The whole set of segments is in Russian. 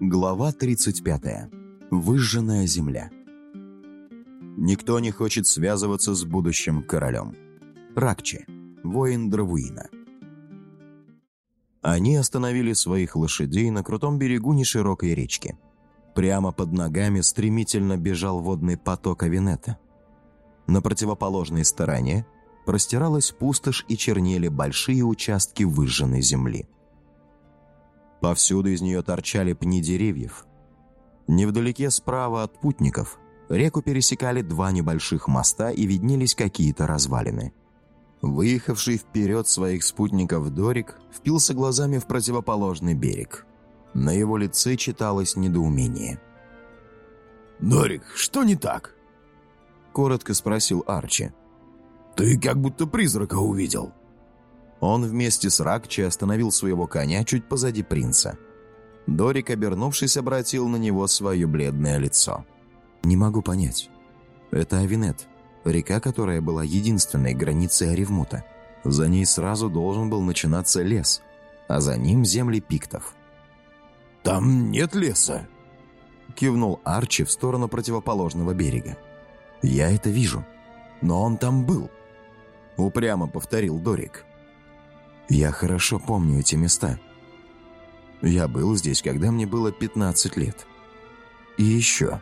Глава 35. Выжженная земля. Никто не хочет связываться с будущим королем. Ракче, воин Дравуина. Они остановили своих лошадей на крутом берегу неширокой речки. Прямо под ногами стремительно бежал водный поток Авинета. На противоположной стороне простиралась пустошь и чернели большие участки выжженной земли. Повсюду из нее торчали пни деревьев. Невдалеке справа от путников реку пересекали два небольших моста и виднелись какие-то развалины. Выехавший вперед своих спутников Дорик впился глазами в противоположный берег. На его лице читалось недоумение. «Дорик, что не так?» Коротко спросил Арчи. «Ты как будто призрака увидел». Он вместе с Ракчи остановил своего коня чуть позади принца. Дорик, обернувшись, обратил на него свое бледное лицо. «Не могу понять. Это Авинет, река, которая была единственной границей Аревмута. За ней сразу должен был начинаться лес, а за ним земли пиктов». «Там нет леса», — кивнул Арчи в сторону противоположного берега. «Я это вижу. Но он там был», — упрямо повторил Дорик. Я хорошо помню эти места. Я был здесь, когда мне было 15 лет. И еще.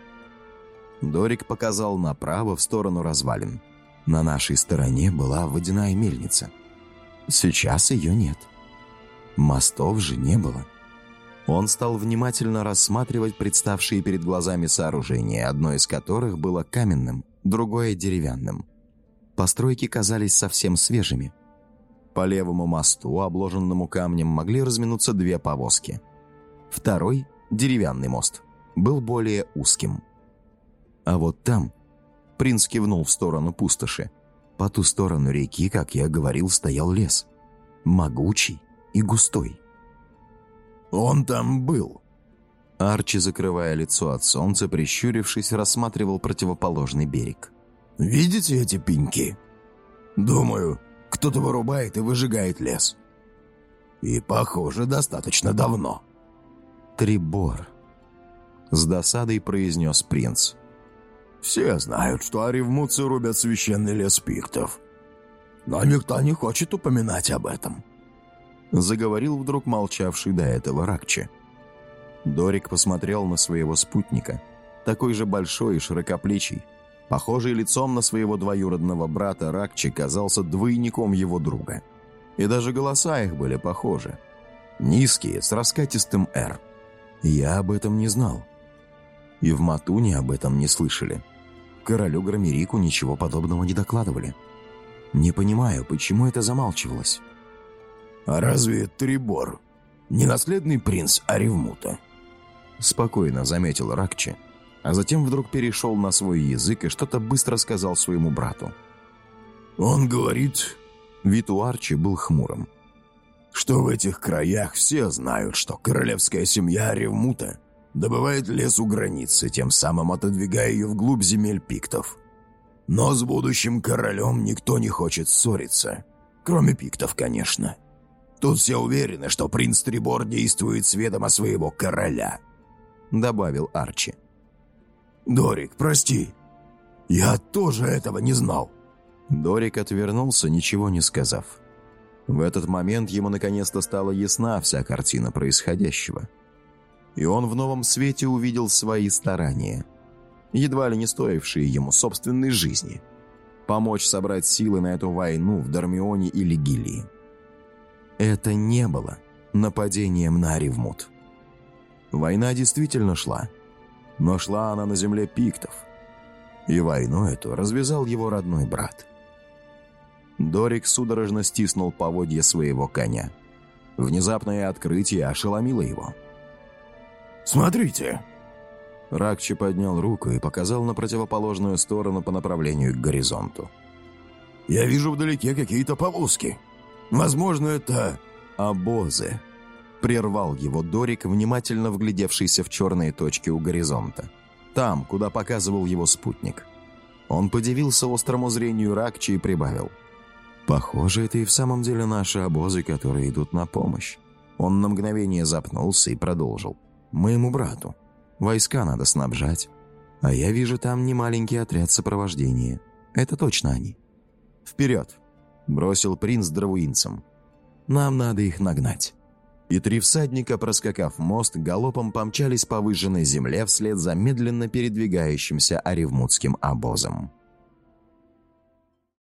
Дорик показал направо в сторону развалин. На нашей стороне была водяная мельница. Сейчас ее нет. Мостов же не было. Он стал внимательно рассматривать представшие перед глазами сооружения, одно из которых было каменным, другое деревянным. Постройки казались совсем свежими – по левому мосту, обложенному камнем, могли разминуться две повозки. Второй, деревянный мост, был более узким. А вот там, принц кивнул в сторону пустоши, по ту сторону реки, как я говорил, стоял лес. Могучий и густой. «Он там был!» Арчи, закрывая лицо от солнца, прищурившись, рассматривал противоположный берег. «Видите эти пеньки? Думаю, кто-то вырубает и выжигает лес. И, похоже, достаточно давно. «Трибор», — с досадой произнес принц. «Все знают, что оревмутцы рубят священный лес пихтов. Но никто не хочет упоминать об этом», — заговорил вдруг молчавший до этого Ракче. Дорик посмотрел на своего спутника, такой же большой и широкоплечий, Похожий лицом на своего двоюродного брата, Ракчи казался двойником его друга. И даже голоса их были похожи. Низкие, с раскатистым «Р». Я об этом не знал. И в Матуне об этом не слышали. Королю Громерику ничего подобного не докладывали. Не понимаю, почему это замалчивалось. «А разве Трибор не наследный принц Аревмута?» Спокойно заметил Ракчи а затем вдруг перешел на свой язык и что-то быстро сказал своему брату. «Он говорит...» Вид у Арчи был хмурым. «Что в этих краях все знают, что королевская семья Ревмута добывает лес у границы, тем самым отодвигая ее вглубь земель пиктов. Но с будущим королем никто не хочет ссориться, кроме пиктов, конечно. Тут все уверены, что принц Трибор действует с ведома своего короля», — добавил Арчи. «Дорик, прости. Я тоже этого не знал». Дорик отвернулся, ничего не сказав. В этот момент ему наконец-то стала ясна вся картина происходящего. И он в новом свете увидел свои старания, едва ли не стоившие ему собственной жизни, помочь собрать силы на эту войну в Дармионе или Гилии. Это не было нападением на Ривмут. Война действительно шла – но шла она на земле пиктов. И войну эту развязал его родной брат. Дорик судорожно стиснул поводья своего коня. Внезапное открытие ошеломило его. «Смотрите!» Ракчи поднял руку и показал на противоположную сторону по направлению к горизонту. «Я вижу вдалеке какие-то повозки. Возможно, это обозы», Прервал его Дорик, внимательно вглядевшийся в черные точки у горизонта. Там, куда показывал его спутник. Он подивился острому зрению Ракчи и прибавил. «Похоже, это и в самом деле наши обозы, которые идут на помощь». Он на мгновение запнулся и продолжил. моему брату. Войска надо снабжать. А я вижу там немаленький отряд сопровождения. Это точно они. Вперед!» – бросил принц дровуинцам. «Нам надо их нагнать». И три всадника, проскакав мост, галопом помчались по выжженной земле вслед за медленно передвигающимся оревмутским обозом.